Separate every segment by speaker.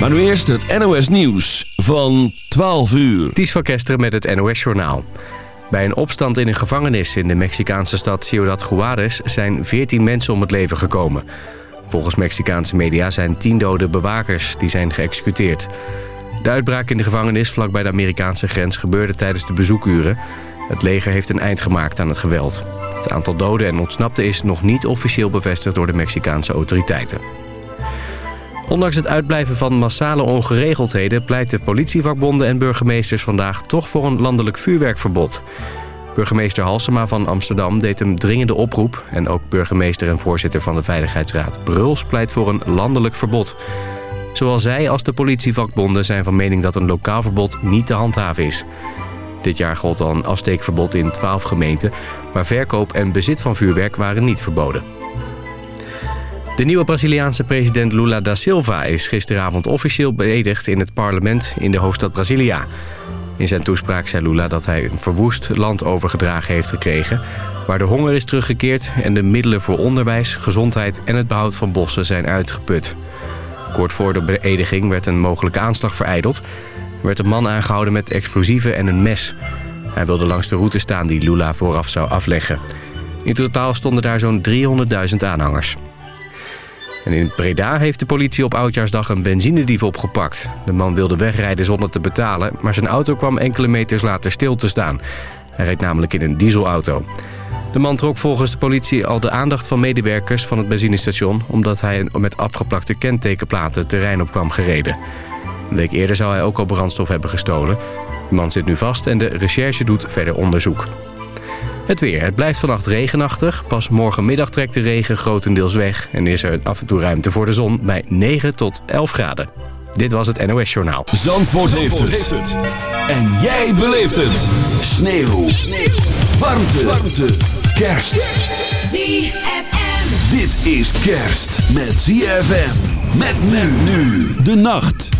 Speaker 1: Maar nu eerst het NOS Nieuws van 12 uur.
Speaker 2: Ties van Kesteren met het NOS Journaal. Bij een opstand in een gevangenis in de Mexicaanse stad Ciudad Juárez... zijn 14 mensen om het leven gekomen. Volgens Mexicaanse media zijn 10 dode bewakers die zijn geëxecuteerd. De uitbraak in de gevangenis vlakbij de Amerikaanse grens gebeurde tijdens de bezoekuren. Het leger heeft een eind gemaakt aan het geweld. Het aantal doden en ontsnapten is nog niet officieel bevestigd door de Mexicaanse autoriteiten. Ondanks het uitblijven van massale ongeregeldheden... pleiten politievakbonden en burgemeesters vandaag toch voor een landelijk vuurwerkverbod. Burgemeester Halsema van Amsterdam deed een dringende oproep... en ook burgemeester en voorzitter van de Veiligheidsraad Bruls pleit voor een landelijk verbod. Zowel zij als de politievakbonden zijn van mening dat een lokaal verbod niet te handhaven is. Dit jaar gold al een afsteekverbod in 12 gemeenten... maar verkoop en bezit van vuurwerk waren niet verboden. De nieuwe Braziliaanse president Lula da Silva is gisteravond officieel beëdigd in het parlement in de hoofdstad Brasilia. In zijn toespraak zei Lula dat hij een verwoest land overgedragen heeft gekregen... waar de honger is teruggekeerd en de middelen voor onderwijs, gezondheid en het behoud van bossen zijn uitgeput. Kort voor de beëdiging werd een mogelijke aanslag vereideld. Er werd een man aangehouden met explosieven en een mes. Hij wilde langs de route staan die Lula vooraf zou afleggen. In totaal stonden daar zo'n 300.000 aanhangers. In Breda heeft de politie op Oudjaarsdag een benzinedief opgepakt. De man wilde wegrijden zonder te betalen, maar zijn auto kwam enkele meters later stil te staan. Hij reed namelijk in een dieselauto. De man trok volgens de politie al de aandacht van medewerkers van het benzinestation... omdat hij met afgeplakte kentekenplaten terrein op kwam gereden. Een week eerder zou hij ook al brandstof hebben gestolen. De man zit nu vast en de recherche doet verder onderzoek. Het weer. Het blijft vannacht regenachtig. Pas morgenmiddag trekt de regen grotendeels weg... en is er af en toe ruimte voor de zon bij 9 tot 11 graden. Dit was het NOS Journaal.
Speaker 1: Zandvoort, heeft, het. En jij beleeft het. Sneeuw. Sneeuw. Warmte. Warmte. Kerst.
Speaker 3: ZFM.
Speaker 1: Dit is kerst met ZFM. Met men nu de nacht.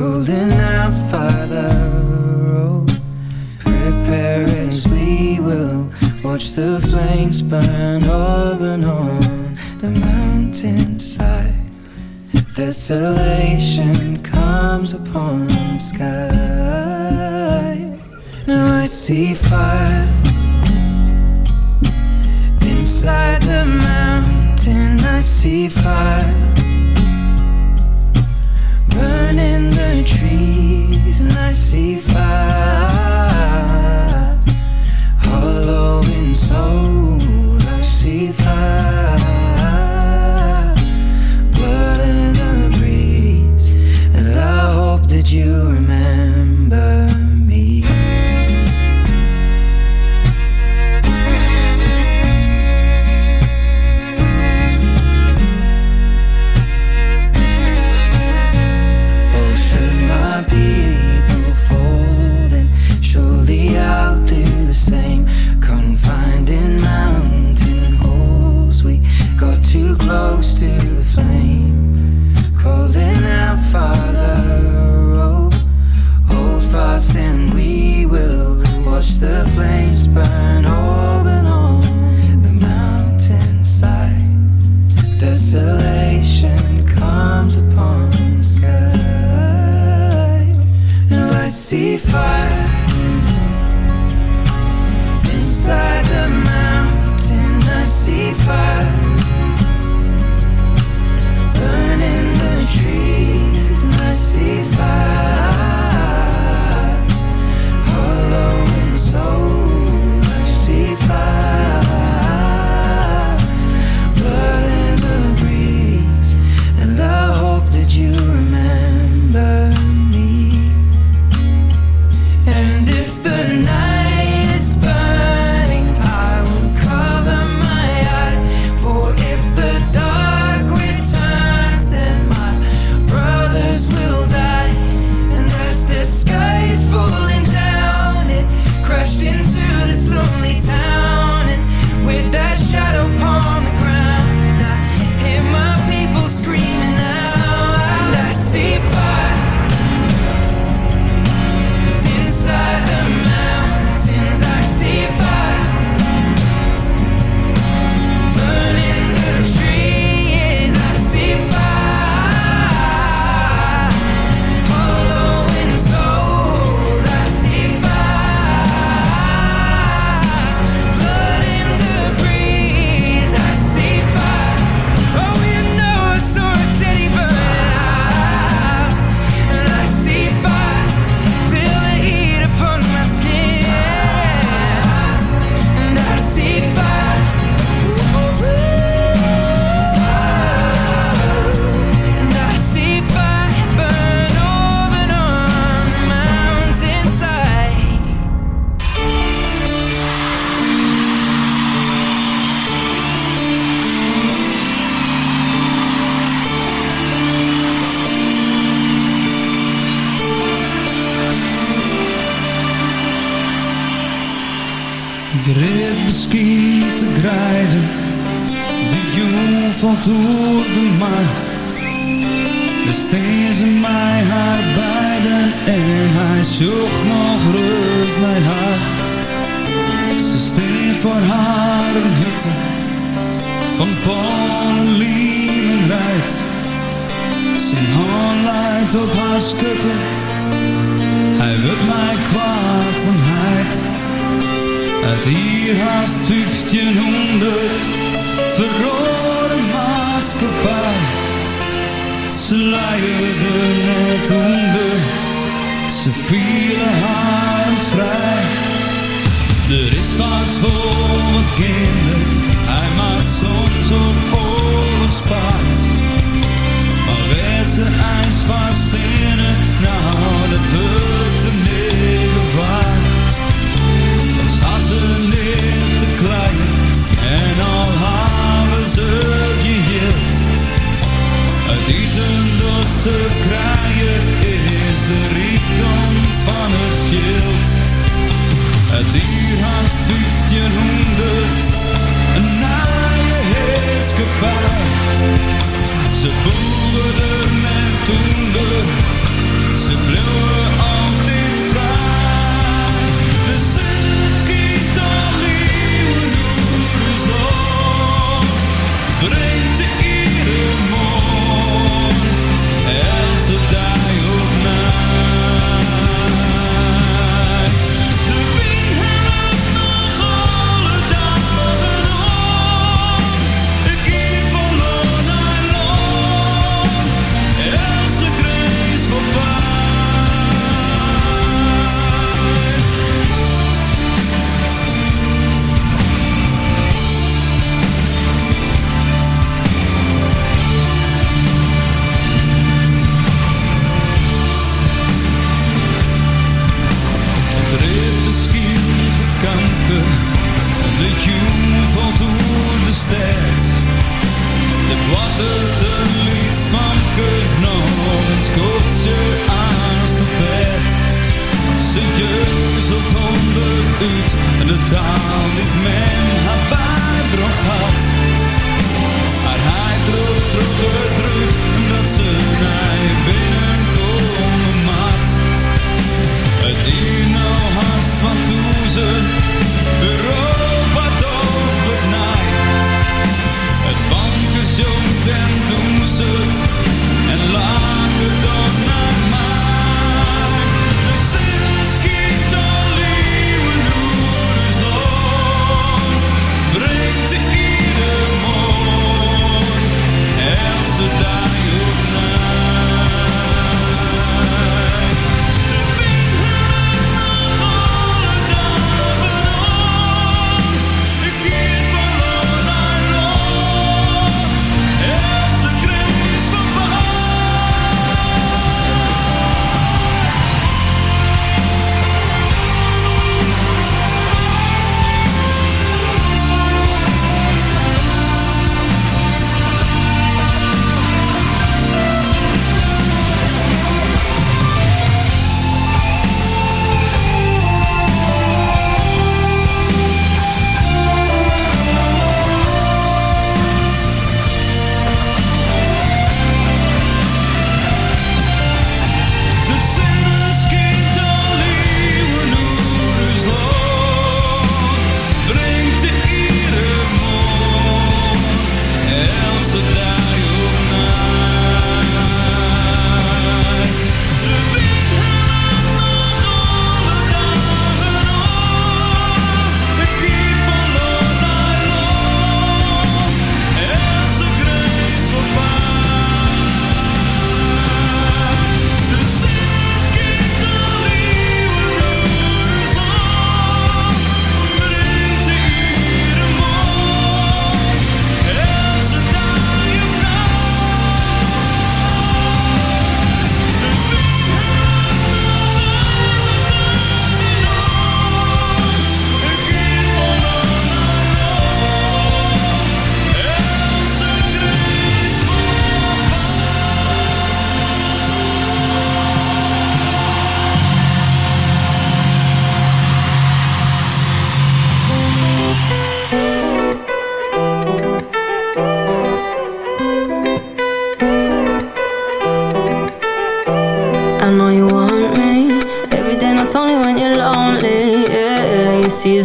Speaker 4: Calling out, Father, oh, prepare as we will watch the flames burn over and on the mountainside. Desolation comes upon the sky. Now I see fire inside the mountain. I see fire burning the trees, and I see fire in soul. I see fire blood in the breeze, and I hope that you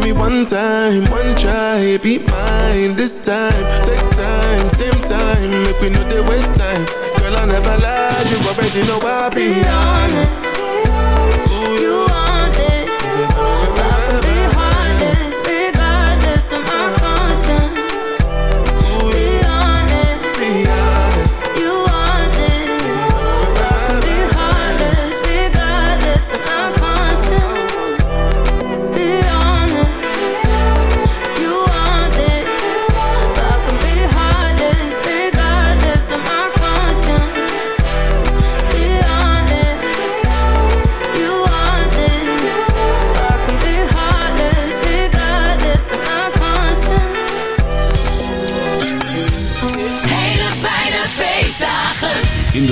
Speaker 5: Give me one time, one try Be mine this time. Take time, same time Make we know they waste time. Girl I never lie You already know I be
Speaker 6: Be honest,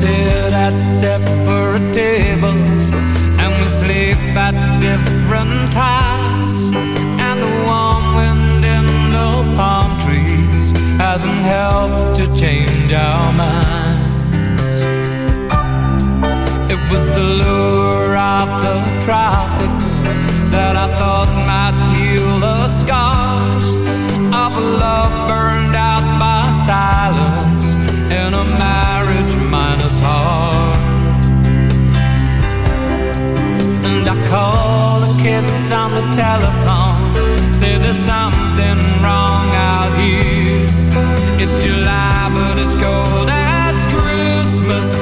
Speaker 7: Sit at separate tables and we sleep at different times. And the warm wind in the palm trees hasn't helped to change our minds. It was the lure of the tropics that I thought might heal the scars of a love burned out by silence in a marriage call the kids on the telephone, say there's something wrong out here. It's July, but it's cold as Christmas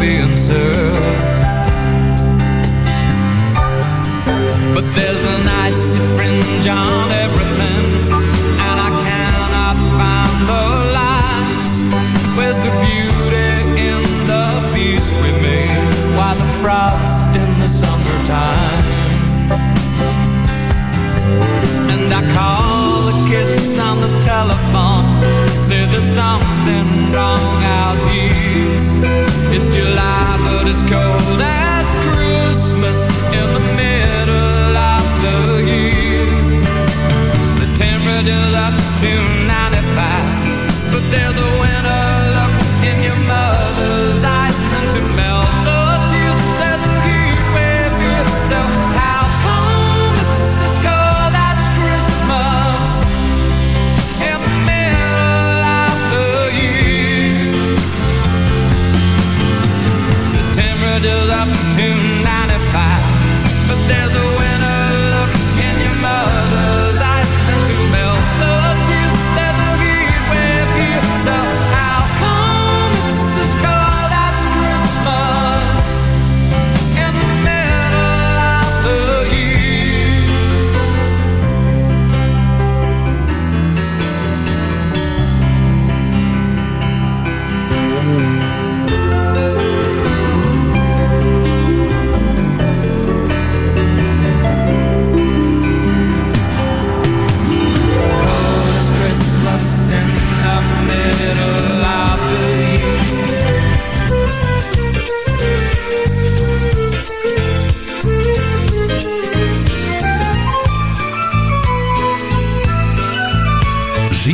Speaker 7: being served But there's an icy fringe on